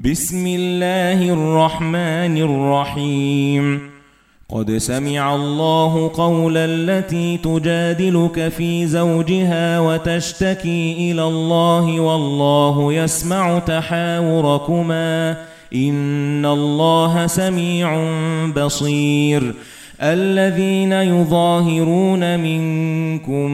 بسم الله الرحمن الرحيم. قد سمع الله قول التي تجادلك في زوجها وتشتكي إلى الله والله يسمع تحاوركما. إن الله سميع بصير. الذين يظاهرون منكم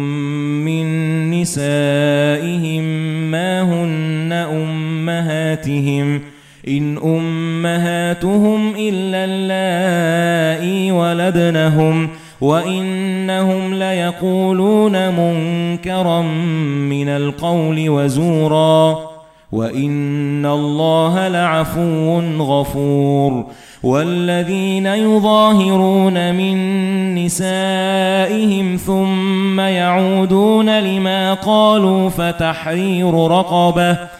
من نسائهم ما هن أمهاتهم إن أمهاتهم إلا اللائي ولدنهم وإنهم ليقولون منكرا من القول وزورا وإن الله لعفو غفور والذين يظاهرون من نسائهم ثم يعودون لما قالوا فتحرير رقبة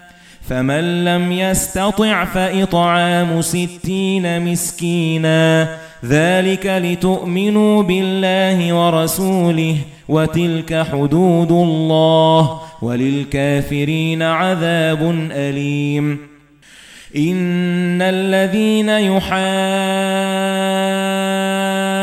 فمن لم يستطع فإطعام ستين مسكينا. ذلك لتؤمنوا بالله ورسوله وتلك حدود الله وللكافرين عذاب أليم. إن الذين يحادون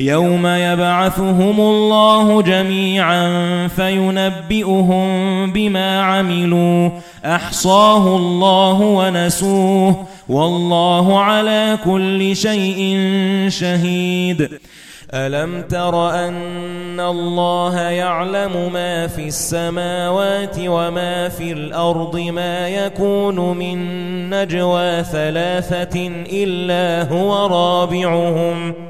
يَوْمَ يَبْعَثُهُمُ اللَّهُ جَمِيعًا فَيُنَبِّئُهُم بِمَا عَمِلُوا. أَحْصَاهُ اللَّهُ وَنَسُوهُ. وَاللَّهُ عَلَى كُلِّ شَيْءٍ شَهِيدٌ. أَلَمْ تَرَ أَنَّ اللَّهَ يَعْلَمُ مَا فِي السَّمَاوَاتِ وَمَا فِي الْأَرْضِ مَا يَكُونُ مِن نَّجْوَى ثَلَاثَةٍ إِلَّا هُوَ رَابِعُهُمْ.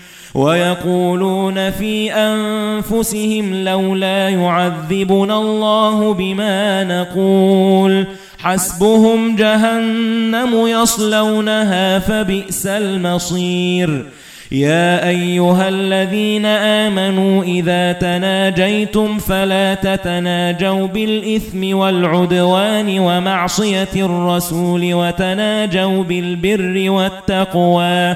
وَيَقُولُونَ فِي أَنفُسِهِمْ لَوْلَا يُعَذِّبُنَا اللَّهُ بِمَا نَقُولُ. حَسْبُهُمْ جَهَنَّمُ يَصْلَوْنَهَا فَبِئْسَ الْمَصِيرُ. يَا أَيُّهَا الَّذِينَ آمَنُوا إِذَا تَنَاجَيْتُمْ فَلَا تَتَنَاجَوْا بِالْإِثْمِ وَالْعُدْوَانِ وَمَعْصِيَةِ الرَّسُولِ وَتَنَاجَوْا بِالْبِرِّ وَالتَّقْوَى.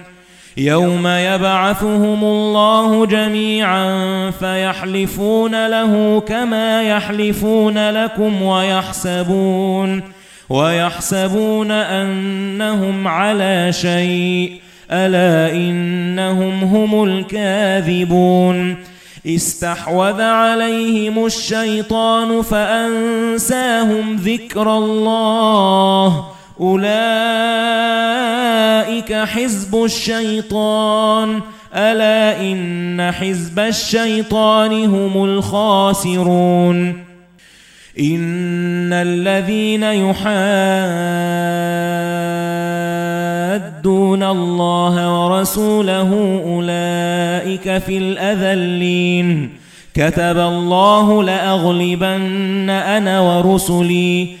يَوْمَ يَبْعَثُهُمُ اللَّهُ جَمِيعًا فَيَحْلِفُونَ لَهُ كَمَا يَحْلِفُونَ لَكُمْ وَيَحْسَبُونَ وَيَحْسَبُونَ أَنَّهُمْ عَلَى شَيْءٍ أَلَا إِنَّهُمْ هُمُ الْكَاذِبُونَ استحوذ عليهم الشيطان فأنساهم ذكر الله أولئك حزب الشيطان. ألا إن حزب الشيطان هم الخاسرون. إن الذين يحادون الله ورسوله أولئك في الأذلين. كتب الله لأغلبن أنا ورسلي.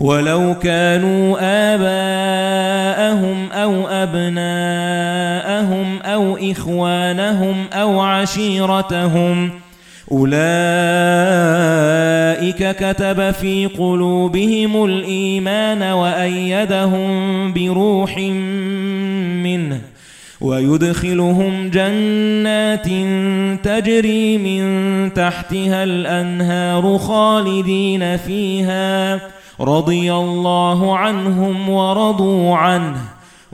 ولو كانوا آباءهم أو أبناءهم أو إخوانهم أو عشيرتهم أولئك كتب في قلوبهم الإيمان وأيدهم بروح منه ويدخلهم جنات تجري من تحتها الأنهار خالدين فيها رضي الله عنهم ورضوا عنه.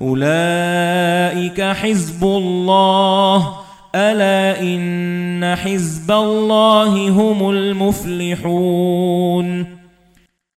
أولئك حزب الله. ألا إن حزب الله هم المفلحون.